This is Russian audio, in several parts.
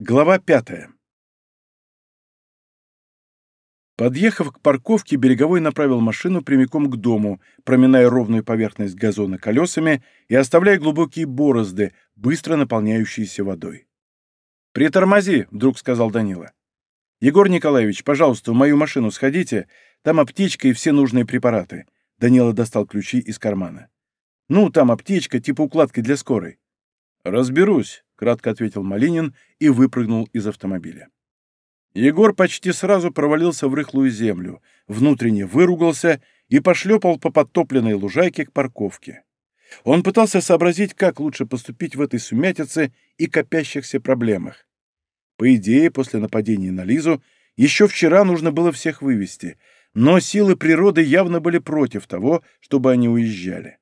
Глава пятая. Подъехав к парковке, Береговой направил машину прямиком к дому, проминая ровную поверхность газона колесами и оставляя глубокие борозды, быстро наполняющиеся водой. «Притормози», — вдруг сказал Данила. «Егор Николаевич, пожалуйста, в мою машину сходите, там аптечка и все нужные препараты». Данила достал ключи из кармана. «Ну, там аптечка, типа укладки для скорой». «Разберусь», — кратко ответил Малинин и выпрыгнул из автомобиля. Егор почти сразу провалился в рыхлую землю, внутренне выругался и пошлепал по подтопленной лужайке к парковке. Он пытался сообразить, как лучше поступить в этой сумятице и копящихся проблемах. По идее, после нападения на Лизу, еще вчера нужно было всех вывести, но силы природы явно были против того, чтобы они уезжали.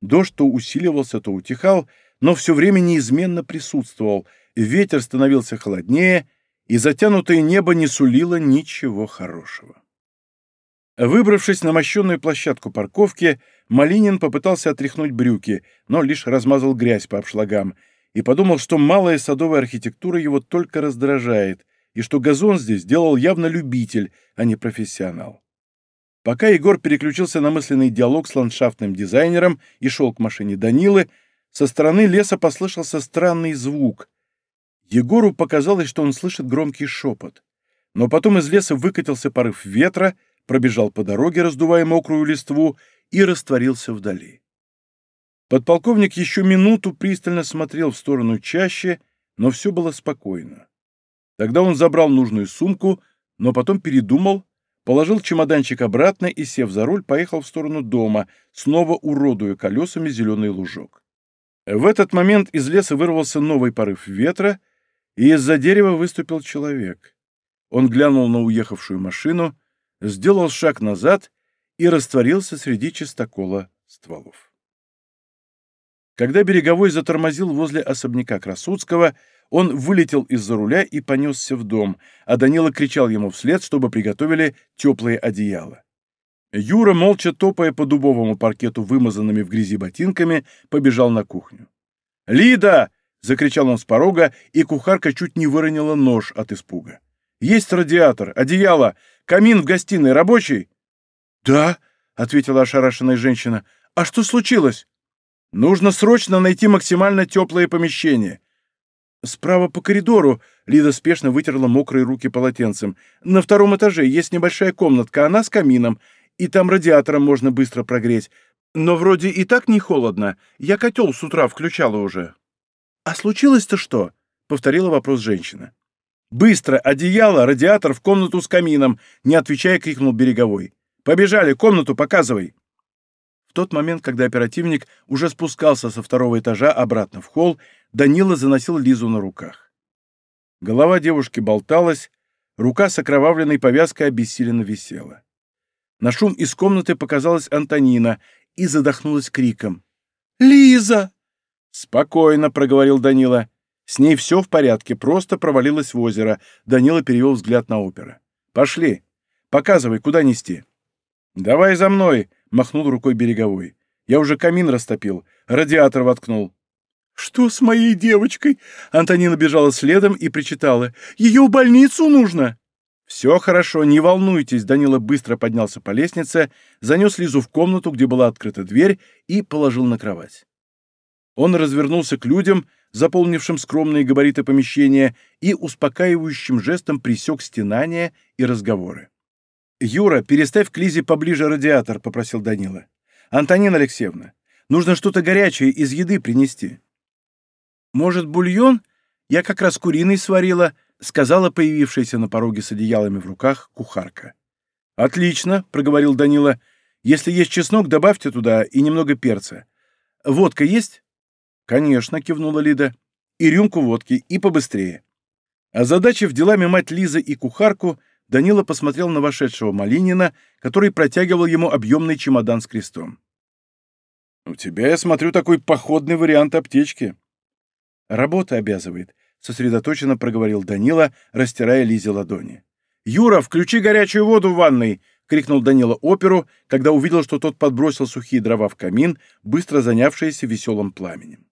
Дождь то усиливался, то утихал, но все время неизменно присутствовал, ветер становился холоднее, и затянутое небо не сулило ничего хорошего. Выбравшись на мощенную площадку парковки, Малинин попытался отряхнуть брюки, но лишь размазал грязь по обшлагам, и подумал, что малая садовая архитектура его только раздражает, и что газон здесь делал явно любитель, а не профессионал. Пока Егор переключился на мысленный диалог с ландшафтным дизайнером и шел к машине Данилы, со стороны леса послышался странный звук. Егору показалось, что он слышит громкий шепот. Но потом из леса выкатился порыв ветра, пробежал по дороге, раздувая мокрую листву, и растворился вдали. Подполковник еще минуту пристально смотрел в сторону чаще, но все было спокойно. Тогда он забрал нужную сумку, но потом передумал, положил чемоданчик обратно и, сев за руль, поехал в сторону дома, снова уродуя колесами зеленый лужок. В этот момент из леса вырвался новый порыв ветра, и из-за дерева выступил человек. Он глянул на уехавшую машину, сделал шаг назад и растворился среди чистокола стволов. Когда Береговой затормозил возле особняка Красудского, он вылетел из-за руля и понесся в дом, а Данила кричал ему вслед, чтобы приготовили теплые одеяла. Юра, молча топая по дубовому паркету вымазанными в грязи ботинками, побежал на кухню. «Лида!» — закричал он с порога, и кухарка чуть не выронила нож от испуга. «Есть радиатор, одеяло, камин в гостиной рабочий?» «Да», — ответила ошарашенная женщина. «А что случилось?» «Нужно срочно найти максимально теплое помещение». «Справа по коридору», — Лида спешно вытерла мокрые руки полотенцем. «На втором этаже есть небольшая комнатка, она с камином и там радиатором можно быстро прогреть. Но вроде и так не холодно. Я котел с утра включала уже». «А случилось-то что?» — повторила вопрос женщина. «Быстро! Одеяло, радиатор в комнату с камином!» — не отвечая, крикнул Береговой. «Побежали! Комнату показывай!» В тот момент, когда оперативник уже спускался со второго этажа обратно в холл, Данила заносил Лизу на руках. Голова девушки болталась, рука с окровавленной повязкой обессиленно висела. На шум из комнаты показалась Антонина и задохнулась криком. «Лиза!» «Спокойно», — проговорил Данила. «С ней все в порядке, просто провалилась в озеро». Данила перевел взгляд на опера. «Пошли. Показывай, куда нести». «Давай за мной», — махнул рукой береговой. «Я уже камин растопил, радиатор воткнул». «Что с моей девочкой?» Антонина бежала следом и причитала. «Ее в больницу нужно!» «Все хорошо, не волнуйтесь», — Данила быстро поднялся по лестнице, занес Лизу в комнату, где была открыта дверь, и положил на кровать. Он развернулся к людям, заполнившим скромные габариты помещения, и успокаивающим жестом присек стенания и разговоры. «Юра, переставь к Лизе поближе радиатор», — попросил Данила. «Антонина Алексеевна, нужно что-то горячее из еды принести». «Может, бульон? Я как раз куриный сварила», — сказала появившаяся на пороге с одеялами в руках кухарка. «Отлично», — проговорил Данила. «Если есть чеснок, добавьте туда и немного перца. Водка есть?» «Конечно», — кивнула Лида. «И рюмку водки, и побыстрее». Озадачив делами мать Лизы и кухарку, Данила посмотрел на вошедшего Малинина, который протягивал ему объемный чемодан с крестом. «У тебя, я смотрю, такой походный вариант аптечки». «Работа обязывает», — сосредоточенно проговорил Данила, растирая Лизе ладони. «Юра, включи горячую воду в ванной!» — крикнул Данила оперу, когда увидел, что тот подбросил сухие дрова в камин, быстро занявшиеся веселым пламенем.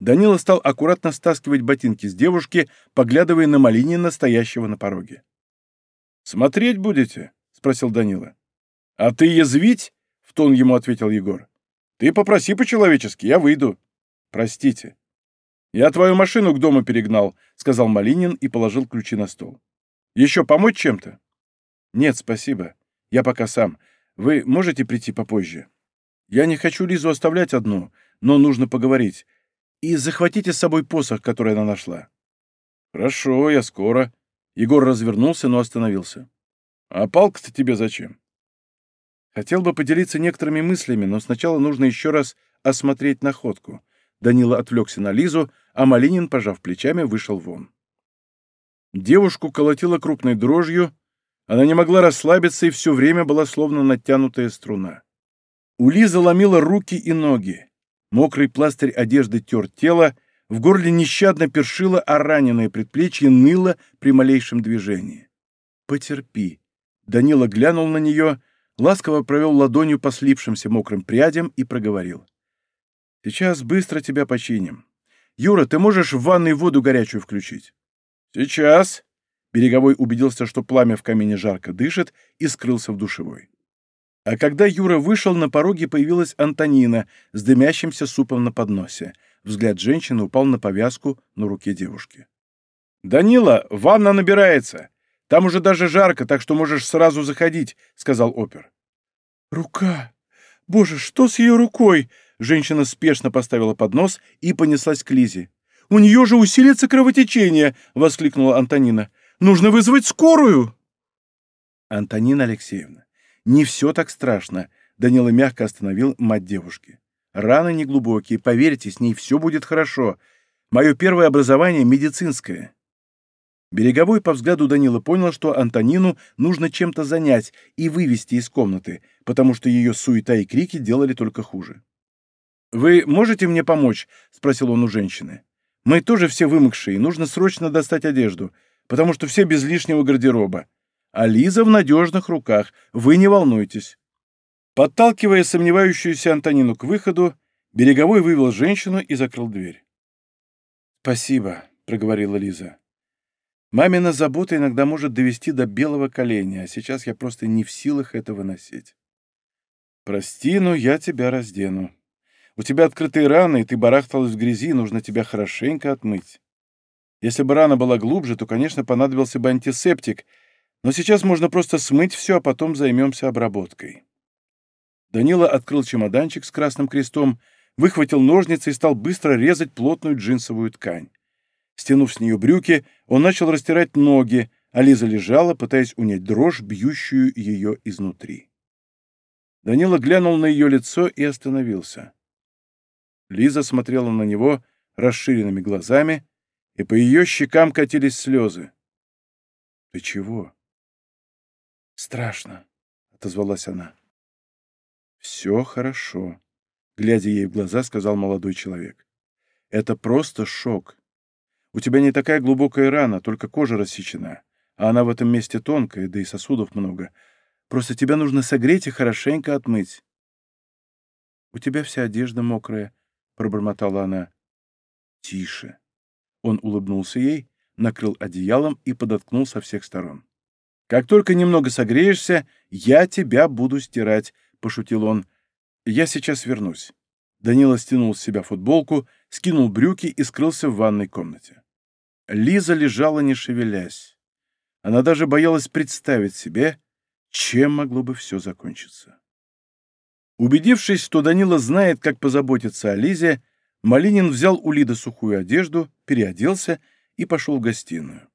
Данила стал аккуратно стаскивать ботинки с девушки, поглядывая на Малинина, стоящего на пороге. «Смотреть будете?» — спросил Данила. «А ты язвить?» — в тон ему ответил Егор. «Ты попроси по-человечески, я выйду. Простите». «Я твою машину к дому перегнал», — сказал Малинин и положил ключи на стол. «Еще помочь чем-то?» «Нет, спасибо. Я пока сам. Вы можете прийти попозже?» «Я не хочу Лизу оставлять одну, но нужно поговорить. И захватите с собой посох, который она нашла». «Хорошо, я скоро». Егор развернулся, но остановился. «А палка-то тебе зачем?» Хотел бы поделиться некоторыми мыслями, но сначала нужно еще раз осмотреть находку. Данила отвлекся на Лизу, а Малинин, пожав плечами, вышел вон. Девушку колотила крупной дрожью, она не могла расслабиться и все время была словно натянутая струна. У Лизы ломила руки и ноги. Мокрый пластырь одежды тер тело, в горле нещадно першило, а раненое предплечье ныло при малейшем движении. «Потерпи». Данила глянул на нее, ласково провел ладонью по слипшимся мокрым прядям и проговорил. «Сейчас быстро тебя починим. Юра, ты можешь в ванной воду горячую включить?» «Сейчас!» Береговой убедился, что пламя в камине жарко дышит, и скрылся в душевой. А когда Юра вышел, на пороге появилась Антонина с дымящимся супом на подносе. Взгляд женщины упал на повязку на руке девушки. «Данила, ванна набирается. Там уже даже жарко, так что можешь сразу заходить», — сказал опер. «Рука! Боже, что с ее рукой?» Женщина спешно поставила поднос и понеслась к Лизе. У нее же усилится кровотечение!» — воскликнула Антонина. «Нужно вызвать скорую!» «Антонина Алексеевна, не все так страшно», — Данила мягко остановил мать девушки. «Раны неглубокие, поверьте, с ней все будет хорошо. Мое первое образование медицинское». Береговой по взгляду Данила понял, что Антонину нужно чем-то занять и вывести из комнаты, потому что ее суета и крики делали только хуже. «Вы можете мне помочь?» — спросил он у женщины. Мы тоже все вымокшие, нужно срочно достать одежду, потому что все без лишнего гардероба. А Лиза в надежных руках, вы не волнуйтесь». Подталкивая сомневающуюся Антонину к выходу, Береговой вывел женщину и закрыл дверь. «Спасибо», — проговорила Лиза. «Мамина забота иногда может довести до белого коленя, а сейчас я просто не в силах это выносить. Прости, но я тебя раздену». У тебя открытые раны, и ты барахталась в грязи, нужно тебя хорошенько отмыть. Если бы рана была глубже, то, конечно, понадобился бы антисептик, но сейчас можно просто смыть все, а потом займемся обработкой. Данила открыл чемоданчик с красным крестом, выхватил ножницы и стал быстро резать плотную джинсовую ткань. Стянув с нее брюки, он начал растирать ноги, а Лиза лежала, пытаясь унять дрожь, бьющую ее изнутри. Данила глянул на ее лицо и остановился. Лиза смотрела на него расширенными глазами, и по ее щекам катились слезы. «Ты чего?» «Страшно», — отозвалась она. «Все хорошо», — глядя ей в глаза, сказал молодой человек. «Это просто шок. У тебя не такая глубокая рана, только кожа рассечена, а она в этом месте тонкая, да и сосудов много. Просто тебя нужно согреть и хорошенько отмыть. У тебя вся одежда мокрая, — пробормотала она. «Тише». Он улыбнулся ей, накрыл одеялом и подоткнул со всех сторон. «Как только немного согреешься, я тебя буду стирать», — пошутил он. «Я сейчас вернусь». Данила стянул с себя футболку, скинул брюки и скрылся в ванной комнате. Лиза лежала, не шевелясь. Она даже боялась представить себе, чем могло бы все закончиться. Убедившись, что Данила знает, как позаботиться о Лизе, Малинин взял у Лиды сухую одежду, переоделся и пошел в гостиную.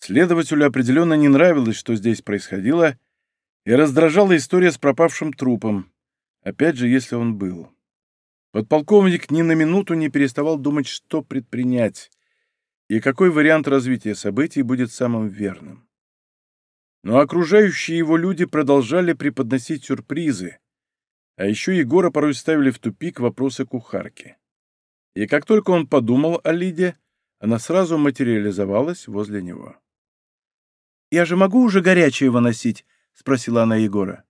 Следователю определенно не нравилось, что здесь происходило, и раздражала история с пропавшим трупом, опять же, если он был. Подполковник ни на минуту не переставал думать, что предпринять, и какой вариант развития событий будет самым верным. Но окружающие его люди продолжали преподносить сюрпризы, а еще Егора порой ставили в тупик вопросы кухарки. И как только он подумал о Лиде, она сразу материализовалась возле него. «Я же могу уже горячее выносить?» — спросила она Егора.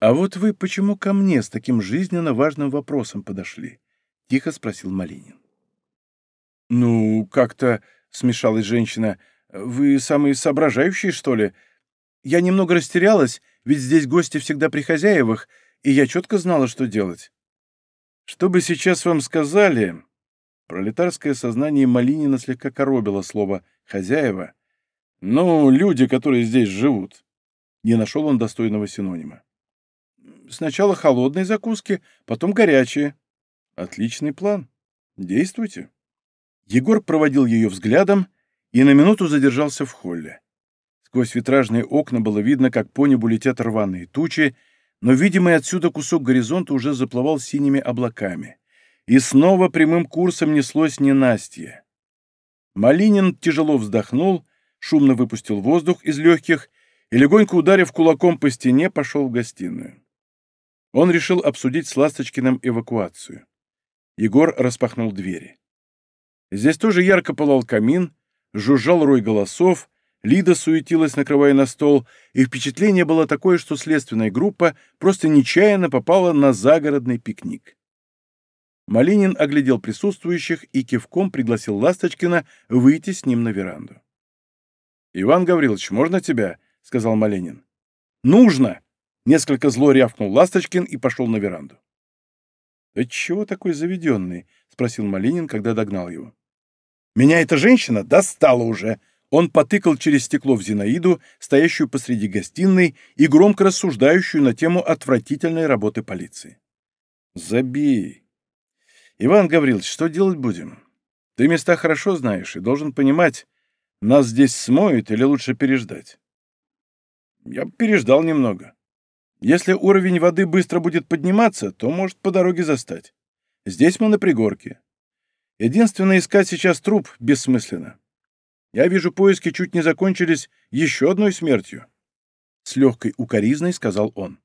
«А вот вы почему ко мне с таким жизненно важным вопросом подошли?» —— тихо спросил Малинин. «Ну, как-то...» — смешалась женщина. «Вы самые соображающие, что ли? Я немного растерялась, ведь здесь гости всегда при хозяевах, и я четко знала, что делать». «Что бы сейчас вам сказали...» Пролетарское сознание Малинина слегка коробило слово «хозяева». «Ну, люди, которые здесь живут». Не нашел он достойного синонима. «Сначала холодные закуски, потом горячие». «Отличный план. Действуйте». Егор проводил ее взглядом и на минуту задержался в холле. Сквозь витражные окна было видно, как по небу летят рваные тучи, но видимый отсюда кусок горизонта уже заплывал синими облаками. И снова прямым курсом неслось ненастье. Малинин тяжело вздохнул, шумно выпустил воздух из легких и, легонько ударив кулаком по стене, пошел в гостиную. Он решил обсудить с Ласточкиным эвакуацию. Егор распахнул двери. Здесь тоже ярко пылал камин, жужжал рой голосов, Лида суетилась, накрывая на стол, и впечатление было такое, что следственная группа просто нечаянно попала на загородный пикник. Малинин оглядел присутствующих и кивком пригласил Ласточкина выйти с ним на веранду. «Иван Гаврилович, можно тебя?» — сказал Малинин. «Нужно!» — несколько зло рявкнул Ласточкин и пошел на веранду. «Ты чего такой заведенный?» — спросил Малинин, когда догнал его. «Меня эта женщина достала уже!» Он потыкал через стекло в Зинаиду, стоящую посреди гостиной и громко рассуждающую на тему отвратительной работы полиции. «Забей!» «Иван Гаврилович, что делать будем? Ты места хорошо знаешь и должен понимать, нас здесь смоют или лучше переждать?» «Я переждал немного. Если уровень воды быстро будет подниматься, то может по дороге застать. Здесь мы на пригорке. Единственное, искать сейчас труп бессмысленно. Я вижу, поиски чуть не закончились еще одной смертью». С легкой укоризной сказал он.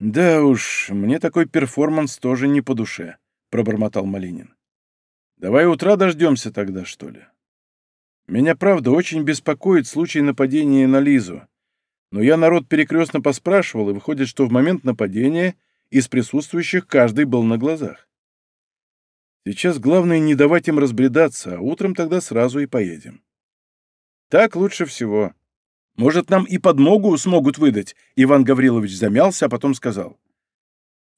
«Да уж, мне такой перформанс тоже не по душе» пробормотал Малинин. «Давай утра дождемся тогда, что ли? Меня, правда, очень беспокоит случай нападения на Лизу. Но я народ перекрестно поспрашивал, и выходит, что в момент нападения из присутствующих каждый был на глазах. Сейчас главное не давать им разбредаться, а утром тогда сразу и поедем. Так лучше всего. Может, нам и подмогу смогут выдать?» Иван Гаврилович замялся, а потом сказал.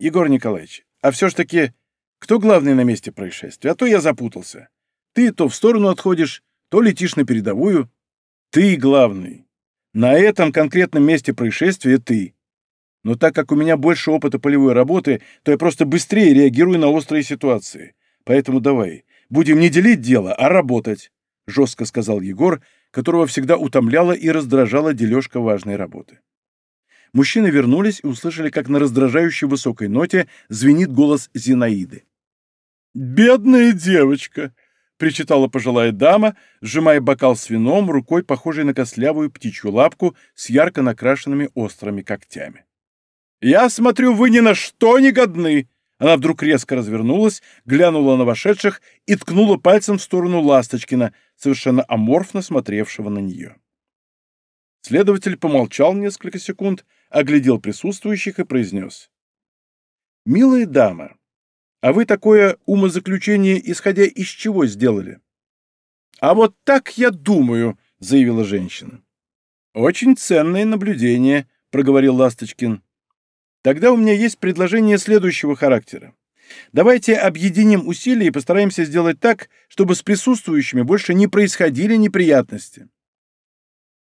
«Егор Николаевич, а все ж таки кто главный на месте происшествия? А то я запутался. Ты то в сторону отходишь, то летишь на передовую. Ты главный. На этом конкретном месте происшествия ты. Но так как у меня больше опыта полевой работы, то я просто быстрее реагирую на острые ситуации. Поэтому давай, будем не делить дело, а работать, — жестко сказал Егор, которого всегда утомляла и раздражала дележка важной работы. Мужчины вернулись и услышали, как на раздражающей высокой ноте звенит голос Зинаиды. «Бедная девочка!» — причитала пожилая дама, сжимая бокал с вином, рукой похожей на костлявую птичью лапку с ярко накрашенными острыми когтями. «Я смотрю, вы ни на что не годны!» Она вдруг резко развернулась, глянула на вошедших и ткнула пальцем в сторону Ласточкина, совершенно аморфно смотревшего на нее. Следователь помолчал несколько секунд, оглядел присутствующих и произнес. «Милая дама, а вы такое умозаключение, исходя из чего сделали? А вот так я думаю, заявила женщина. Очень ценное наблюдение, проговорил Ласточкин. Тогда у меня есть предложение следующего характера. Давайте объединим усилия и постараемся сделать так, чтобы с присутствующими больше не происходили неприятности.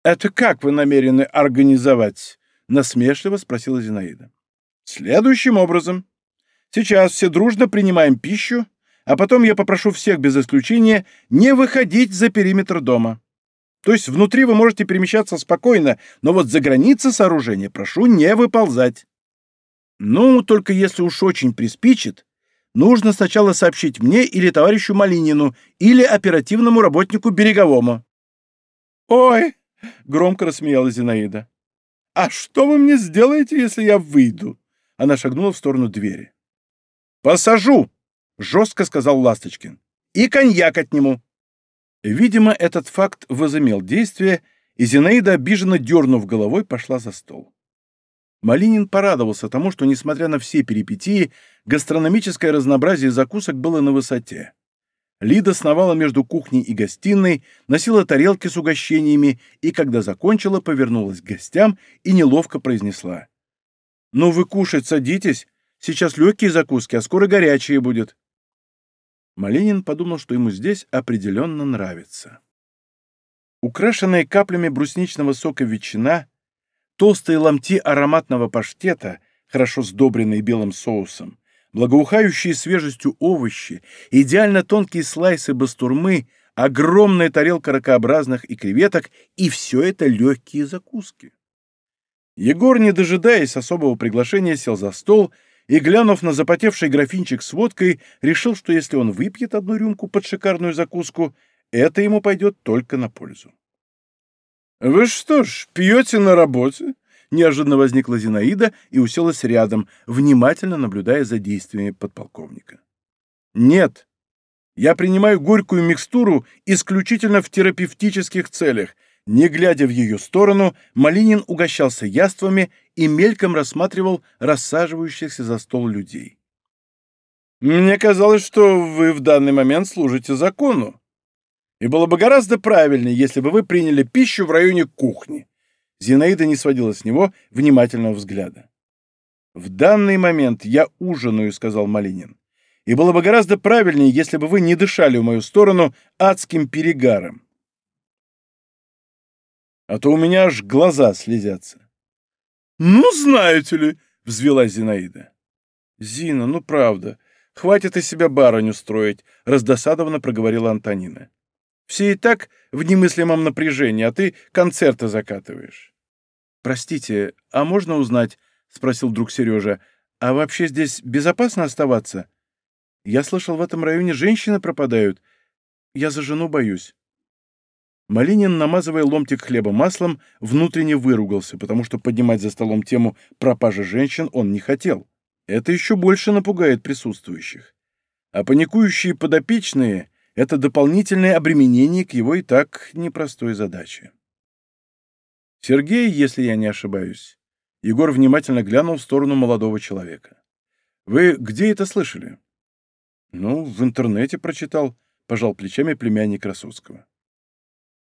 «Это как вы намерены организовать?» — насмешливо спросила Зинаида. «Следующим образом. Сейчас все дружно принимаем пищу, а потом я попрошу всех без исключения не выходить за периметр дома. То есть внутри вы можете перемещаться спокойно, но вот за границы сооружения прошу не выползать. Ну, только если уж очень приспичит, нужно сначала сообщить мне или товарищу Малинину, или оперативному работнику Береговому. «Ой!» — громко рассмеялась Зинаида. «А что вы мне сделаете, если я выйду?» Она шагнула в сторону двери. «Посажу!» — жестко сказал Ласточкин. «И коньяк от нему!» Видимо, этот факт возымел действие, и Зинаида, обиженно дернув головой, пошла за стол. Малинин порадовался тому, что, несмотря на все перипетии, гастрономическое разнообразие закусок было на высоте. Лида сновала между кухней и гостиной, носила тарелки с угощениями и, когда закончила, повернулась к гостям и неловко произнесла. «Ну вы кушать садитесь, сейчас легкие закуски, а скоро горячие будет». Малинин подумал, что ему здесь определенно нравится. Украшенная каплями брусничного сока ветчина, толстые ломти ароматного паштета, хорошо сдобренные белым соусом, благоухающие свежестью овощи, идеально тонкие слайсы бастурмы, огромная тарелка ракообразных и креветок, и все это легкие закуски. Егор, не дожидаясь особого приглашения, сел за стол и, глянув на запотевший графинчик с водкой, решил, что если он выпьет одну рюмку под шикарную закуску, это ему пойдет только на пользу. «Вы что ж, пьете на работе?» Неожиданно возникла Зинаида и уселась рядом, внимательно наблюдая за действиями подполковника. «Нет, я принимаю горькую микстуру исключительно в терапевтических целях». Не глядя в ее сторону, Малинин угощался яствами и мельком рассматривал рассаживающихся за стол людей. «Мне казалось, что вы в данный момент служите закону. И было бы гораздо правильнее, если бы вы приняли пищу в районе кухни, Зинаида не сводила с него внимательного взгляда. «В данный момент я ужинаю», — сказал Малинин. «И было бы гораздо правильнее, если бы вы не дышали в мою сторону адским перегаром. А то у меня аж глаза слезятся». «Ну, знаете ли», — взвела Зинаида. «Зина, ну правда, хватит из себя барыню строить», — раздосадованно проговорила Антонина. Все и так в немыслимом напряжении, а ты концерты закатываешь. «Простите, а можно узнать?» — спросил друг Сережа. «А вообще здесь безопасно оставаться? Я слышал, в этом районе женщины пропадают. Я за жену боюсь». Малинин, намазывая ломтик хлеба маслом, внутренне выругался, потому что поднимать за столом тему пропажи женщин он не хотел. Это еще больше напугает присутствующих. А паникующие подопечные это дополнительное обременение к его и так непростой задаче. Сергей, если я не ошибаюсь. Егор внимательно глянул в сторону молодого человека. Вы где это слышали? Ну, в интернете прочитал, пожал плечами племянник Росудского.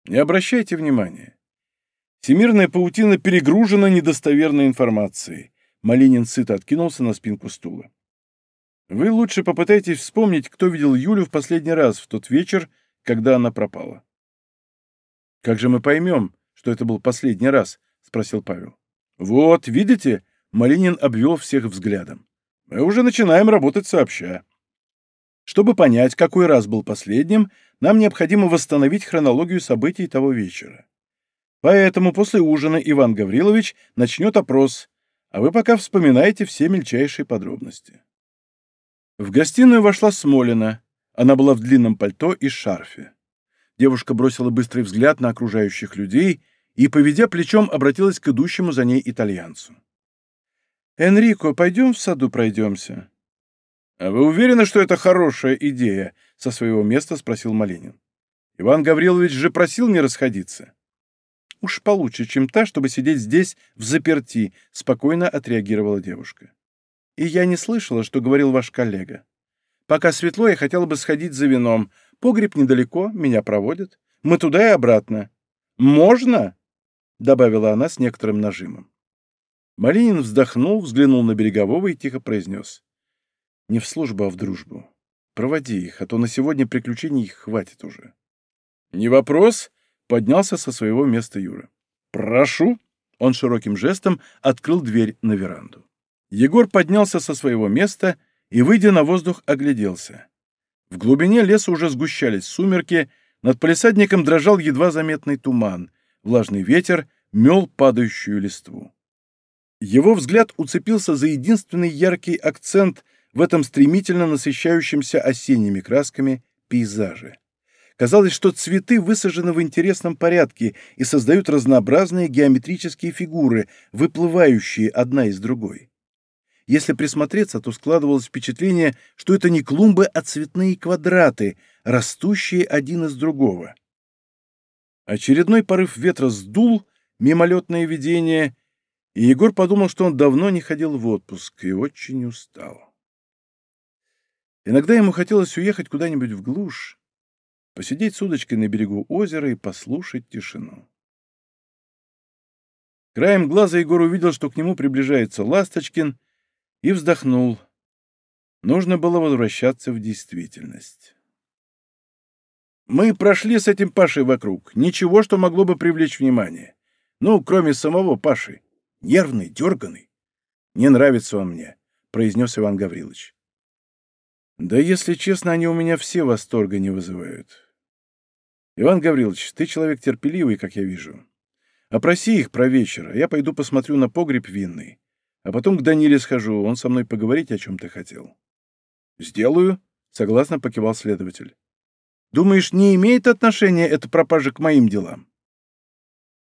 Не обращайте внимания. Всемирная паутина перегружена недостоверной информацией. Малинин сыто откинулся на спинку стула. Вы лучше попытайтесь вспомнить, кто видел Юлю в последний раз в тот вечер, когда она пропала. «Как же мы поймем, что это был последний раз?» — спросил Павел. «Вот, видите?» — Малинин обвел всех взглядом. «Мы уже начинаем работать сообща. Чтобы понять, какой раз был последним, нам необходимо восстановить хронологию событий того вечера. Поэтому после ужина Иван Гаврилович начнет опрос, а вы пока вспоминайте все мельчайшие подробности». В гостиную вошла Смолина. Она была в длинном пальто и шарфе. Девушка бросила быстрый взгляд на окружающих людей и, поведя плечом, обратилась к идущему за ней итальянцу. «Энрико, пойдем в саду пройдемся?» «А вы уверены, что это хорошая идея?» — со своего места спросил Малинин. «Иван Гаврилович же просил не расходиться». «Уж получше, чем та, чтобы сидеть здесь в заперти», — спокойно отреагировала девушка. И я не слышала, что говорил ваш коллега. Пока светло, я хотела бы сходить за вином. Погреб недалеко, меня проводят. Мы туда и обратно. Можно?» — добавила она с некоторым нажимом. Малинин вздохнул, взглянул на Берегового и тихо произнес. «Не в службу, а в дружбу. Проводи их, а то на сегодня приключений их хватит уже». «Не вопрос», — поднялся со своего места Юра. «Прошу». Он широким жестом открыл дверь на веранду. Егор поднялся со своего места и, выйдя на воздух, огляделся. В глубине леса уже сгущались сумерки, над полисадником дрожал едва заметный туман, влажный ветер мел падающую листву. Его взгляд уцепился за единственный яркий акцент в этом стремительно насыщающемся осенними красками пейзаже. Казалось, что цветы высажены в интересном порядке и создают разнообразные геометрические фигуры, выплывающие одна из другой. Если присмотреться, то складывалось впечатление, что это не клумбы, а цветные квадраты, растущие один из другого. Очередной порыв ветра сдул мимолетное видение, и Егор подумал, что он давно не ходил в отпуск и очень устал. Иногда ему хотелось уехать куда-нибудь в глушь, посидеть с удочкой на берегу озера и послушать тишину. Краем глаза Егор увидел, что к нему приближается Ласточкин, и вздохнул. Нужно было возвращаться в действительность. Мы прошли с этим Пашей вокруг. Ничего, что могло бы привлечь внимание. Ну, кроме самого Паши. Нервный, дерганый. Не нравится он мне, — произнес Иван Гаврилович. Да, если честно, они у меня все восторга не вызывают. Иван Гаврилович, ты человек терпеливый, как я вижу. Опроси их про вечер, а я пойду посмотрю на погреб винный. А потом к Даниле схожу, он со мной поговорить о чем-то хотел. Сделаю, — согласно покивал следователь. Думаешь, не имеет отношения эта пропажа к моим делам?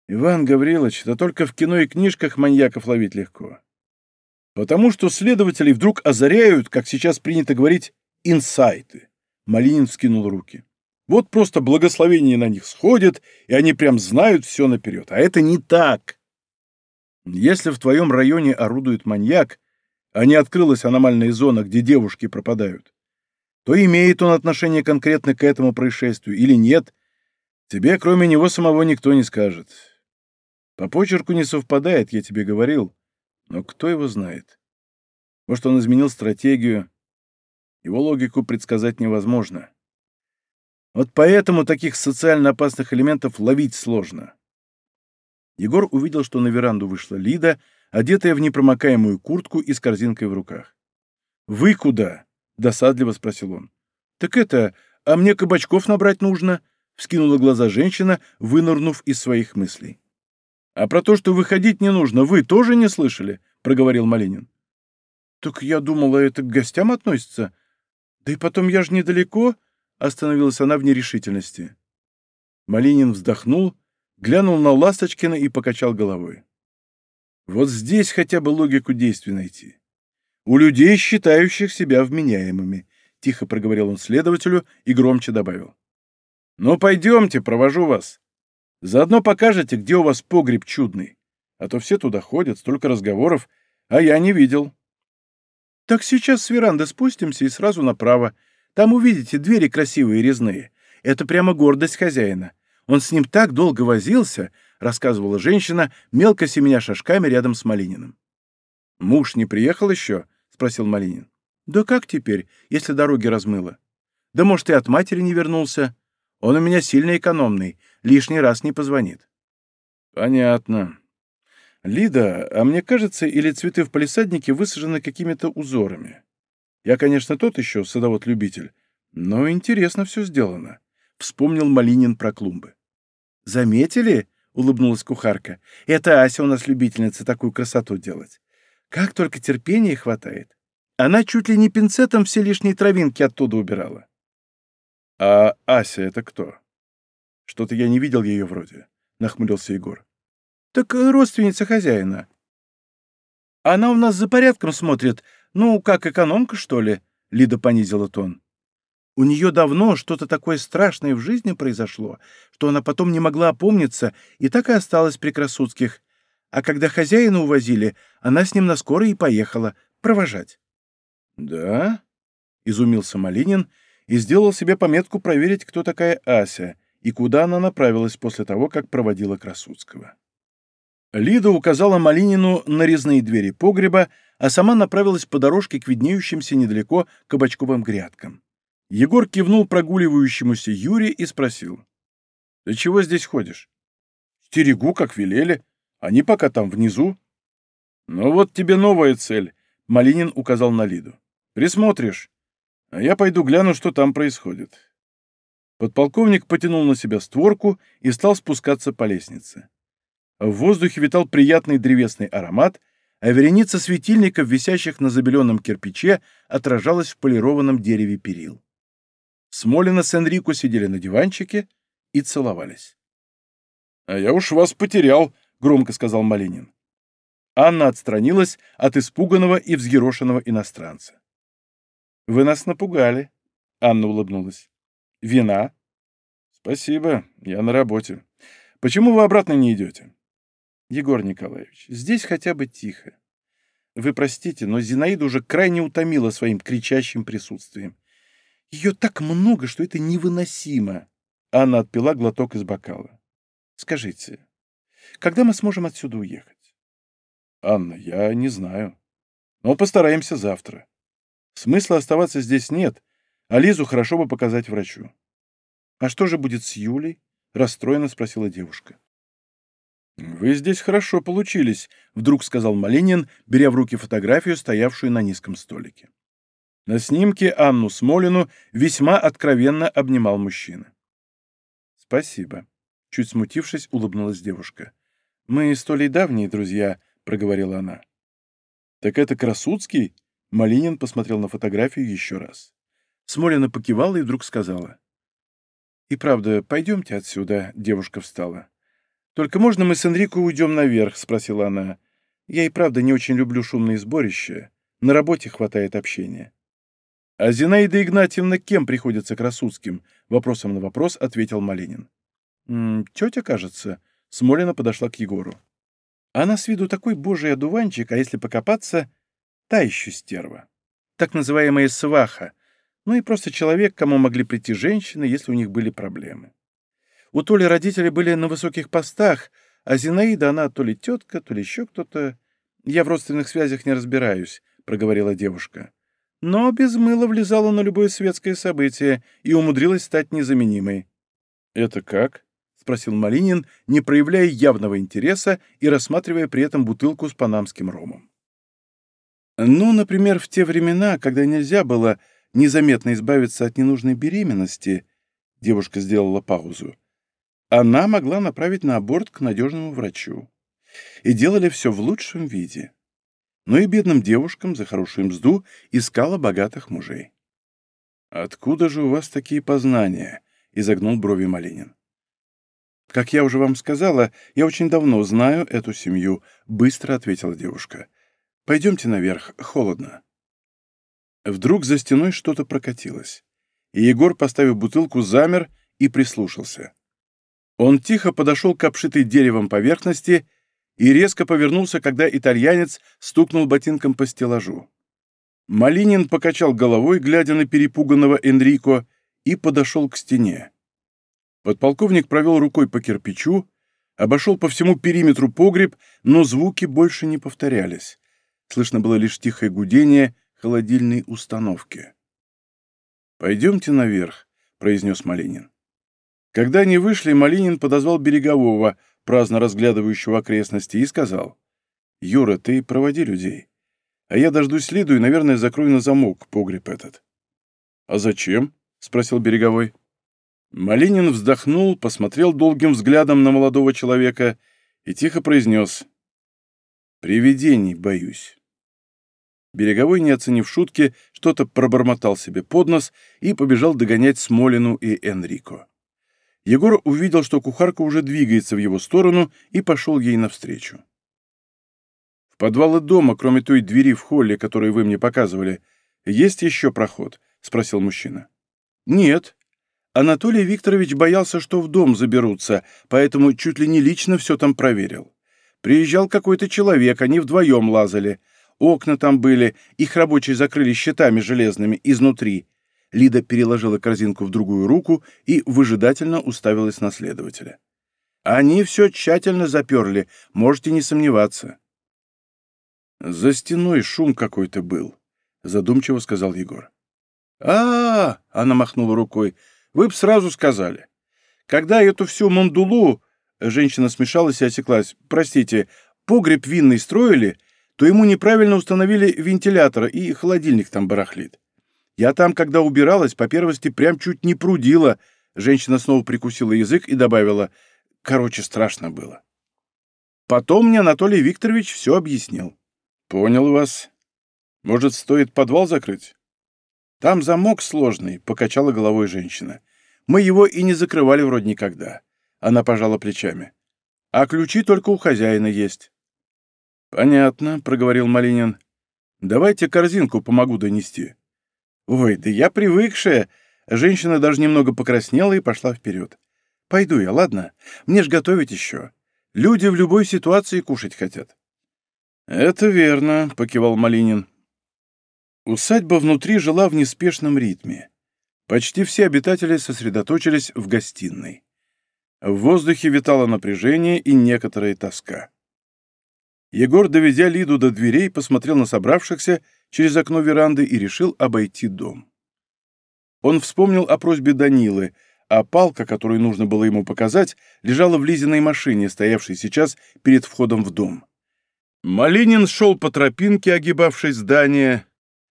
Иван Гаврилович, да только в кино и книжках маньяков ловить легко. Потому что следователи вдруг озаряют, как сейчас принято говорить, инсайты. Малинин вскинул руки. Вот просто благословение на них сходит, и они прям знают все наперед. А это не так. Если в твоем районе орудует маньяк, а не открылась аномальная зона, где девушки пропадают, то имеет он отношение конкретно к этому происшествию или нет, тебе кроме него самого никто не скажет. По почерку не совпадает, я тебе говорил, но кто его знает? Может, он изменил стратегию, его логику предсказать невозможно. Вот поэтому таких социально опасных элементов ловить сложно. Егор увидел, что на веранду вышла Лида, одетая в непромокаемую куртку и с корзинкой в руках. «Вы куда?» — досадливо спросил он. «Так это, а мне кабачков набрать нужно?» — вскинула глаза женщина, вынырнув из своих мыслей. «А про то, что выходить не нужно, вы тоже не слышали?» — проговорил Малинин. «Так я думала, это к гостям относится», «Да и потом я же недалеко», — остановилась она в нерешительности. Малинин вздохнул, глянул на Ласточкина и покачал головой. «Вот здесь хотя бы логику действий найти. У людей, считающих себя вменяемыми», — тихо проговорил он следователю и громче добавил. «Ну, пойдемте, провожу вас. Заодно покажете, где у вас погреб чудный. А то все туда ходят, столько разговоров, а я не видел». Так сейчас с веранды спустимся и сразу направо. Там увидите двери красивые резные. Это прямо гордость хозяина. Он с ним так долго возился, рассказывала женщина, мелко семеня шажками рядом с Малининым. «Муж не приехал еще?» — спросил Малинин. «Да как теперь, если дороги размыло? Да, может, и от матери не вернулся. Он у меня сильно экономный, лишний раз не позвонит». «Понятно. «Лида, а мне кажется, или цветы в палисаднике высажены какими-то узорами? Я, конечно, тот еще садовод-любитель, но интересно все сделано», — вспомнил Малинин про клумбы. «Заметили?» — улыбнулась кухарка. «Это Ася у нас любительница такую красоту делать. Как только терпения хватает. Она чуть ли не пинцетом все лишние травинки оттуда убирала». «А Ася это кто?» «Что-то я не видел ее вроде», — нахмурился Егор. Так родственница хозяина. Она у нас за порядком смотрит, ну, как экономка, что ли?» Лида понизила тон. У нее давно что-то такое страшное в жизни произошло, что она потом не могла опомниться и так и осталась при Красудских. А когда хозяина увозили, она с ним на скорой и поехала провожать. «Да?» — изумился Малинин и сделал себе пометку проверить, кто такая Ася и куда она направилась после того, как проводила Красудского. Лида указала Малинину на резные двери погреба, а сама направилась по дорожке к виднеющимся недалеко кабачковым грядкам. Егор кивнул прогуливающемуся Юре и спросил. «Ты чего здесь ходишь?» «Стерегу, как велели. Они пока там внизу». «Ну вот тебе новая цель», — Малинин указал на Лиду. «Присмотришь, а я пойду гляну, что там происходит». Подполковник потянул на себя створку и стал спускаться по лестнице. В воздухе витал приятный древесный аромат, а вереница светильников, висящих на забеленном кирпиче, отражалась в полированном дереве перил. Смолина с Энрико сидели на диванчике и целовались. «А я уж вас потерял», — громко сказал Малинин. Анна отстранилась от испуганного и взъерошенного иностранца. «Вы нас напугали», — Анна улыбнулась. «Вина?» «Спасибо, я на работе. Почему вы обратно не идете?» Егор Николаевич, здесь хотя бы тихо. Вы простите, но Зинаида уже крайне утомила своим кричащим присутствием. Ее так много, что это невыносимо. Анна отпила глоток из бокала. Скажите, когда мы сможем отсюда уехать? Анна, я не знаю. Но постараемся завтра. Смысла оставаться здесь нет, а Лизу хорошо бы показать врачу. А что же будет с Юлей? Расстроенно спросила девушка. «Вы здесь хорошо получились», — вдруг сказал Малинин, беря в руки фотографию, стоявшую на низком столике. На снимке Анну Смолину весьма откровенно обнимал мужчина. «Спасибо», — чуть смутившись, улыбнулась девушка. «Мы столь и давние друзья», — проговорила она. «Так это Красуцкий?» — Малинин посмотрел на фотографию еще раз. Смолина покивала и вдруг сказала. «И правда, пойдемте отсюда», — девушка встала. «Только можно мы с Энрико уйдем наверх?» — спросила она. «Я и правда не очень люблю шумные сборища. На работе хватает общения». «А Зинаида Игнатьевна кем приходится Красуцким?» — вопросом на вопрос ответил Малинин. «М -м, «Тетя, кажется». Смолина подошла к Егору. «Она с виду такой божий одуванчик, а если покопаться, та еще стерва. Так называемая сваха. Ну и просто человек, кому могли прийти женщины, если у них были проблемы. У Толи родители были на высоких постах, а Зинаида, она то ли тетка, то ли еще кто-то. Я в родственных связях не разбираюсь», — проговорила девушка. Но без мыла влезала на любое светское событие и умудрилась стать незаменимой. «Это как?» — спросил Малинин, не проявляя явного интереса и рассматривая при этом бутылку с панамским ромом. «Ну, например, в те времена, когда нельзя было незаметно избавиться от ненужной беременности», — девушка сделала паузу, она могла направить на аборт к надежному врачу. И делали все в лучшем виде. Но и бедным девушкам за хорошую мзду искала богатых мужей. «Откуда же у вас такие познания?» — изогнул брови Малинин. «Как я уже вам сказала, я очень давно знаю эту семью», — быстро ответила девушка. «Пойдемте наверх, холодно». Вдруг за стеной что-то прокатилось, и Егор, поставив бутылку, замер и прислушался. Он тихо подошел к обшитой деревом поверхности и резко повернулся, когда итальянец стукнул ботинком по стеллажу. Малинин покачал головой, глядя на перепуганного Энрико, и подошел к стене. Подполковник провел рукой по кирпичу, обошел по всему периметру погреб, но звуки больше не повторялись. Слышно было лишь тихое гудение холодильной установки. «Пойдемте наверх», — произнес Малинин. Когда они вышли, Малинин подозвал Берегового, праздно разглядывающего окрестности, и сказал, «Юра, ты проводи людей, а я дождусь Лиду и, наверное, закрою на замок погреб этот». «А зачем?» — спросил Береговой. Малинин вздохнул, посмотрел долгим взглядом на молодого человека и тихо произнес, «Привидений боюсь». Береговой, не оценив шутки, что-то пробормотал себе под нос и побежал догонять Смолину и Энрико. Егор увидел, что кухарка уже двигается в его сторону, и пошел ей навстречу. «В подвалы дома, кроме той двери в холле, которую вы мне показывали, есть еще проход?» — спросил мужчина. «Нет. Анатолий Викторович боялся, что в дом заберутся, поэтому чуть ли не лично все там проверил. Приезжал какой-то человек, они вдвоем лазали. Окна там были, их рабочие закрыли щитами железными изнутри, Лида переложила корзинку в другую руку и выжидательно уставилась на следователя. «Они все тщательно заперли, можете не сомневаться». «За стеной шум какой-то был», — задумчиво сказал Егор. а, -а, -а она махнула рукой. «Вы б сразу сказали. Когда эту всю мандулу...» Женщина смешалась и осеклась. «Простите, погреб винный строили, то ему неправильно установили вентилятор, и холодильник там барахлит. Я там, когда убиралась, по первости прям чуть не прудила. Женщина снова прикусила язык и добавила. Короче, страшно было. Потом мне Анатолий Викторович все объяснил. Понял вас. Может, стоит подвал закрыть? Там замок сложный, покачала головой женщина. Мы его и не закрывали вроде никогда. Она пожала плечами. А ключи только у хозяина есть. Понятно, проговорил Малинин. Давайте корзинку помогу донести. «Ой, да я привыкшая!» Женщина даже немного покраснела и пошла вперед. «Пойду я, ладно? Мне ж готовить еще. Люди в любой ситуации кушать хотят». «Это верно», — покивал Малинин. Усадьба внутри жила в неспешном ритме. Почти все обитатели сосредоточились в гостиной. В воздухе витало напряжение и некоторая тоска. Егор, доведя Лиду до дверей, посмотрел на собравшихся через окно веранды и решил обойти дом. Он вспомнил о просьбе Данилы, а палка, которую нужно было ему показать, лежала в Лизиной машине, стоявшей сейчас перед входом в дом. Малинин шел по тропинке, огибавшей здание.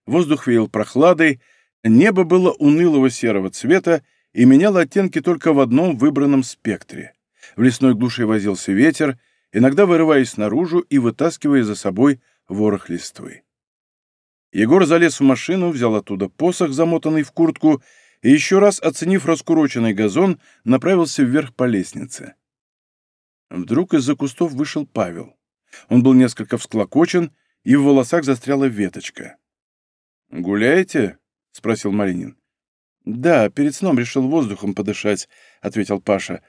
Воздух веял прохладой, небо было унылого серого цвета и меняло оттенки только в одном выбранном спектре. В лесной глуши возился ветер, иногда вырываясь наружу и вытаскивая за собой ворох листвы. Егор залез в машину, взял оттуда посох, замотанный в куртку, и еще раз, оценив раскуроченный газон, направился вверх по лестнице. Вдруг из-за кустов вышел Павел. Он был несколько всклокочен, и в волосах застряла веточка. «Гуляете?» — спросил Маринин. «Да, перед сном решил воздухом подышать», — ответил Паша.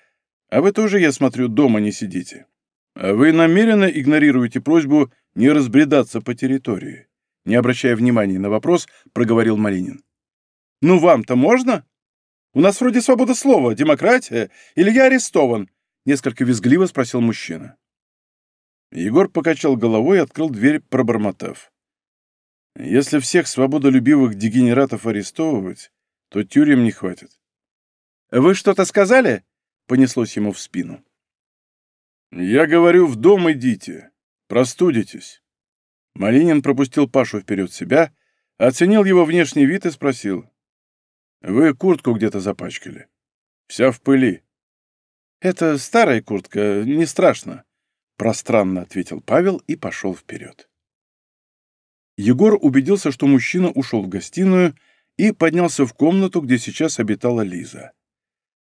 «А вы тоже, я смотрю, дома не сидите. А вы намеренно игнорируете просьбу не разбредаться по территории?» Не обращая внимания на вопрос, проговорил Малинин. «Ну вам-то можно? У нас вроде свобода слова, демократия, или я арестован?» Несколько визгливо спросил мужчина. Егор покачал головой и открыл дверь, пробормотав. «Если всех свободолюбивых дегенератов арестовывать, то тюрем не хватит». «Вы что-то сказали?» — понеслось ему в спину. «Я говорю, в дом идите. Простудитесь». Малинин пропустил Пашу вперед себя, оценил его внешний вид и спросил. «Вы куртку где-то запачкали. Вся в пыли». «Это старая куртка, не страшно», — пространно ответил Павел и пошел вперед. Егор убедился, что мужчина ушел в гостиную и поднялся в комнату, где сейчас обитала Лиза.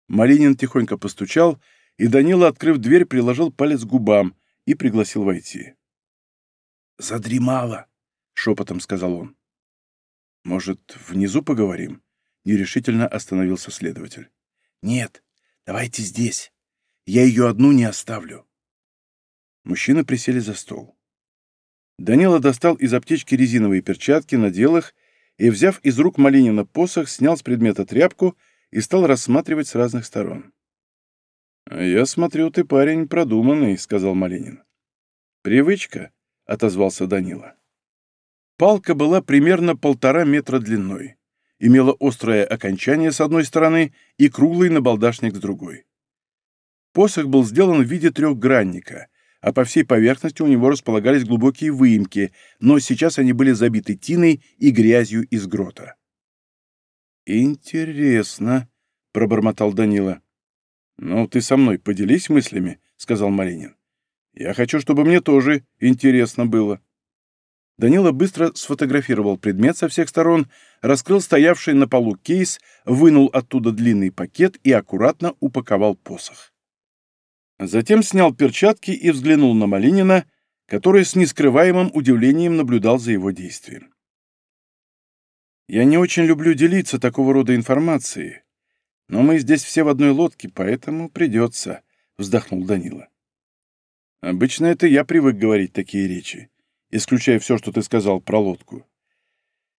Малинин тихонько постучал, и Данила, открыв дверь, приложил палец к губам и пригласил войти. «Задремала», — шепотом сказал он. «Может, внизу поговорим?» — нерешительно остановился следователь. «Нет, давайте здесь. Я ее одну не оставлю». Мужчины присели за стол. Данила достал из аптечки резиновые перчатки, надел их и, взяв из рук Малинина посох, снял с предмета тряпку и стал рассматривать с разных сторон. «Я смотрю, ты парень продуманный», — сказал Малинин. «Привычка», — отозвался Данила. Палка была примерно полтора метра длиной, имела острое окончание с одной стороны и круглый набалдашник с другой. Посох был сделан в виде трехгранника, а по всей поверхности у него располагались глубокие выемки, но сейчас они были забиты тиной и грязью из грота. «Интересно», — пробормотал Данила. «Ну, ты со мной поделись мыслями», — сказал Маринин. Я хочу, чтобы мне тоже интересно было». Данила быстро сфотографировал предмет со всех сторон, раскрыл стоявший на полу кейс, вынул оттуда длинный пакет и аккуратно упаковал посох. Затем снял перчатки и взглянул на Малинина, который с нескрываемым удивлением наблюдал за его действием. «Я не очень люблю делиться такого рода информацией, но мы здесь все в одной лодке, поэтому придется», — вздохнул Данила. Обычно это я привык говорить такие речи, исключая все, что ты сказал про лодку.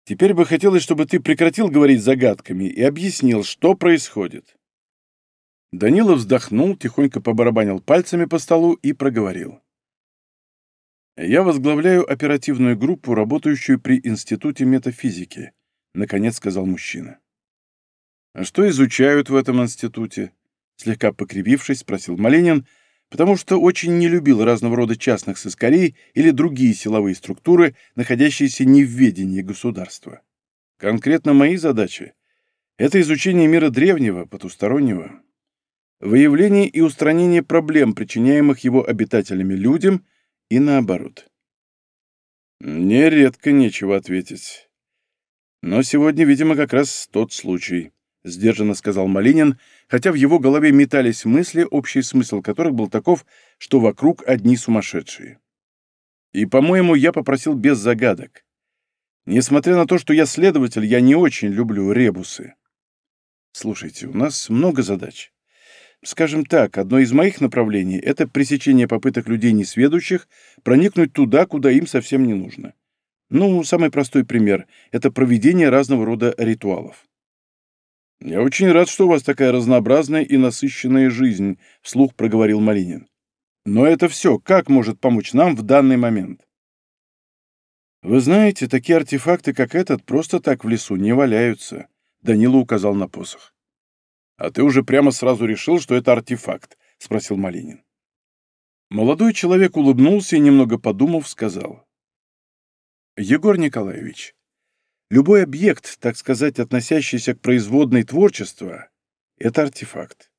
Теперь бы хотелось, чтобы ты прекратил говорить загадками и объяснил, что происходит. Данила вздохнул, тихонько побарабанил пальцами по столу и проговорил. «Я возглавляю оперативную группу, работающую при Институте метафизики», — наконец сказал мужчина. «А что изучают в этом институте?» Слегка покривившись, спросил Малинин, — потому что очень не любил разного рода частных сыскарей или другие силовые структуры, находящиеся не в ведении государства. Конкретно мои задачи — это изучение мира древнего, потустороннего, выявление и устранение проблем, причиняемых его обитателями людям, и наоборот. Мне редко нечего ответить. Но сегодня, видимо, как раз тот случай, — сдержанно сказал Малинин, — хотя в его голове метались мысли, общий смысл которых был таков, что вокруг одни сумасшедшие. И, по-моему, я попросил без загадок. Несмотря на то, что я следователь, я не очень люблю ребусы. Слушайте, у нас много задач. Скажем так, одно из моих направлений — это пресечение попыток людей несведущих проникнуть туда, куда им совсем не нужно. Ну, самый простой пример — это проведение разного рода ритуалов. «Я очень рад, что у вас такая разнообразная и насыщенная жизнь», — вслух проговорил Малинин. «Но это все как может помочь нам в данный момент?» «Вы знаете, такие артефакты, как этот, просто так в лесу не валяются», — Данила указал на посох. «А ты уже прямо сразу решил, что это артефакт?» — спросил Малинин. Молодой человек улыбнулся и, немного подумав, сказал. «Егор Николаевич, любой объект, так сказать, относящийся к производной творчества, это артефакт.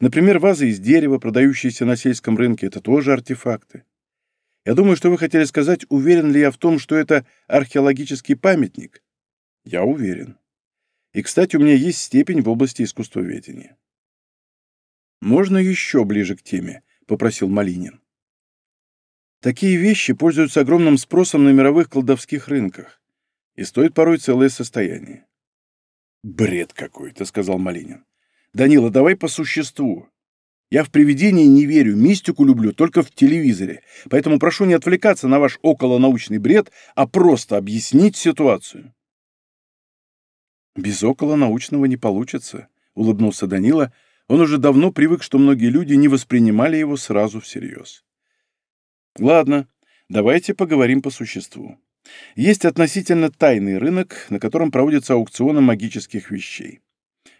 Например, вазы из дерева, продающиеся на сельском рынке, это тоже артефакты. Я думаю, что вы хотели сказать, уверен ли я в том, что это археологический памятник? Я уверен. И, кстати, у меня есть степень в области искусствоведения. Можно еще ближе к теме, попросил Малинин. Такие вещи пользуются огромным спросом на мировых колдовских рынках и стоят порой целое состояние. «Бред какой-то», — сказал Малинин. «Данила, давай по существу. Я в привидения не верю, мистику люблю только в телевизоре, поэтому прошу не отвлекаться на ваш околонаучный бред, а просто объяснить ситуацию». «Без околонаучного не получится», — улыбнулся Данила, — он уже давно привык, что многие люди не воспринимали его сразу всерьез. Ладно, давайте поговорим по существу. Есть относительно тайный рынок, на котором проводятся аукционы магических вещей.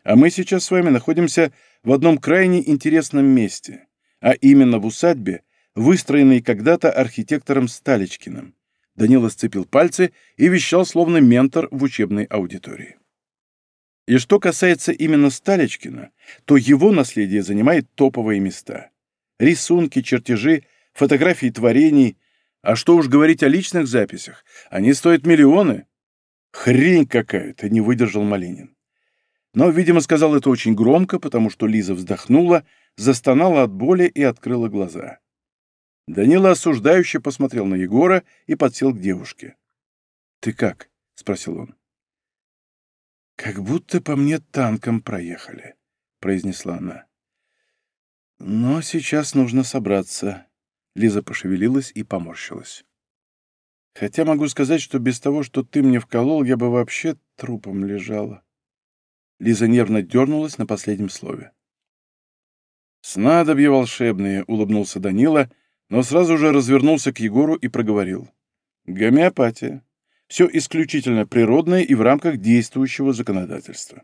А мы сейчас с вами находимся в одном крайне интересном месте, а именно в усадьбе, выстроенной когда-то архитектором Сталичкиным. Данила сцепил пальцы и вещал словно ментор в учебной аудитории. И что касается именно Сталичкина, то его наследие занимает топовые места. Рисунки, чертежи, фотографии творений. А что уж говорить о личных записях, они стоят миллионы. Хрень какая-то, не выдержал Малинин. Но, видимо, сказал это очень громко, потому что Лиза вздохнула, застонала от боли и открыла глаза. Данила осуждающе посмотрел на Егора и подсел к девушке. «Ты как?» — спросил он. «Как будто по мне танком проехали», — произнесла она. «Но сейчас нужно собраться». Лиза пошевелилась и поморщилась. «Хотя могу сказать, что без того, что ты мне вколол, я бы вообще трупом лежала». Лиза нервно дернулась на последнем слове. «Снадобье волшебные», — улыбнулся Данила, но сразу же развернулся к Егору и проговорил. «Гомеопатия. Все исключительно природное и в рамках действующего законодательства.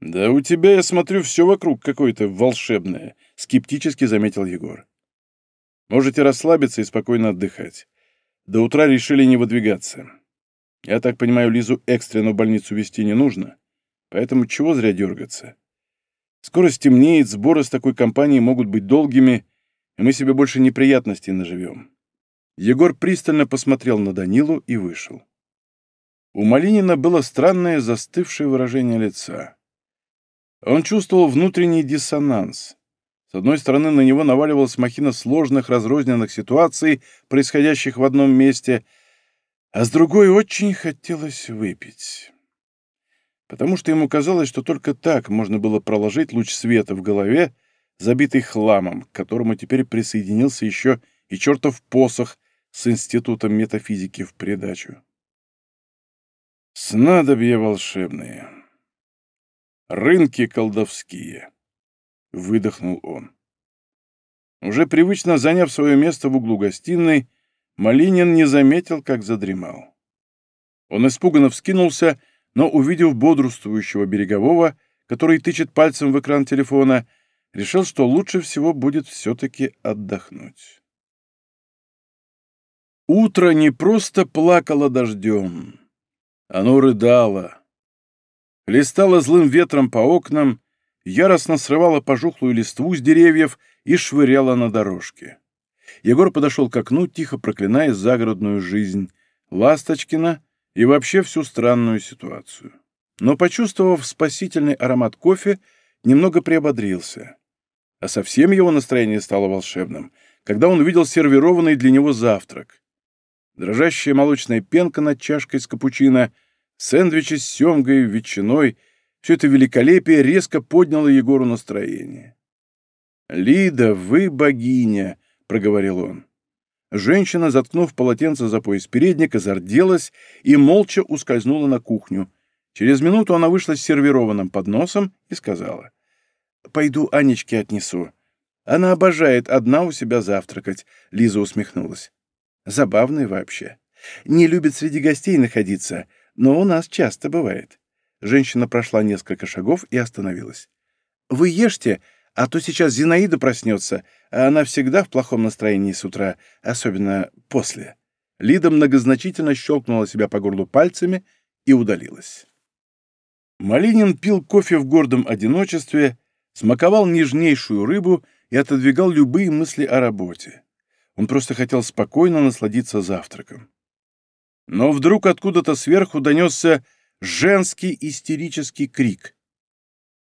«Да у тебя, я смотрю, все вокруг какое-то волшебное», — скептически заметил Егор. «Можете расслабиться и спокойно отдыхать. До утра решили не выдвигаться. Я так понимаю, Лизу экстренно в больницу вести не нужно, поэтому чего зря дергаться. Скоро стемнеет, сборы с такой компанией могут быть долгими, и мы себе больше неприятностей наживем. Егор пристально посмотрел на Данилу и вышел. У Малинина было странное застывшее выражение лица. Он чувствовал внутренний диссонанс. С одной стороны, на него наваливалась махина сложных, разрозненных ситуаций, происходящих в одном месте, а с другой очень хотелось выпить. Потому что ему казалось, что только так можно было проложить луч света в голове, забитый хламом, к которому теперь присоединился еще и чертов посох, с Институтом метафизики в придачу. Снадобья волшебные. Рынки колдовские. Выдохнул он. Уже привычно заняв свое место в углу гостиной, Малинин не заметил, как задремал. Он испуганно вскинулся, но, увидев бодрствующего берегового, который тычет пальцем в экран телефона, решил, что лучше всего будет все-таки отдохнуть. Утро не просто плакало дождем. Оно рыдало. Листало злым ветром по окнам, яростно срывало пожухлую листву с деревьев и швыряло на дорожке. Егор подошел к окну, тихо проклиная загородную жизнь, Ласточкина и вообще всю странную ситуацию. Но, почувствовав спасительный аромат кофе, немного приободрился. А совсем его настроение стало волшебным, когда он увидел сервированный для него завтрак дрожащая молочная пенка над чашкой с капучино, сэндвичи с семгой, ветчиной — все это великолепие резко подняло Егору настроение. «Лида, вы богиня!» — проговорил он. Женщина, заткнув полотенце за пояс передника, зарделась и молча ускользнула на кухню. Через минуту она вышла с сервированным подносом и сказала. «Пойду Анечке отнесу. Она обожает одна у себя завтракать», — Лиза усмехнулась. «Забавная вообще. Не любит среди гостей находиться, но у нас часто бывает». Женщина прошла несколько шагов и остановилась. «Вы ешьте, а то сейчас Зинаида проснется, а она всегда в плохом настроении с утра, особенно после». Лида многозначительно щелкнула себя по горлу пальцами и удалилась. Малинин пил кофе в гордом одиночестве, смаковал нежнейшую рыбу и отодвигал любые мысли о работе. Он просто хотел спокойно насладиться завтраком. Но вдруг откуда-то сверху донесся женский истерический крик.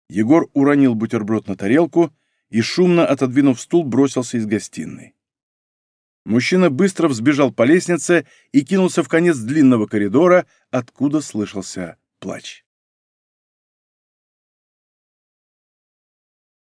Егор уронил бутерброд на тарелку и, шумно отодвинув стул, бросился из гостиной. Мужчина быстро взбежал по лестнице и кинулся в конец длинного коридора, откуда слышался плач.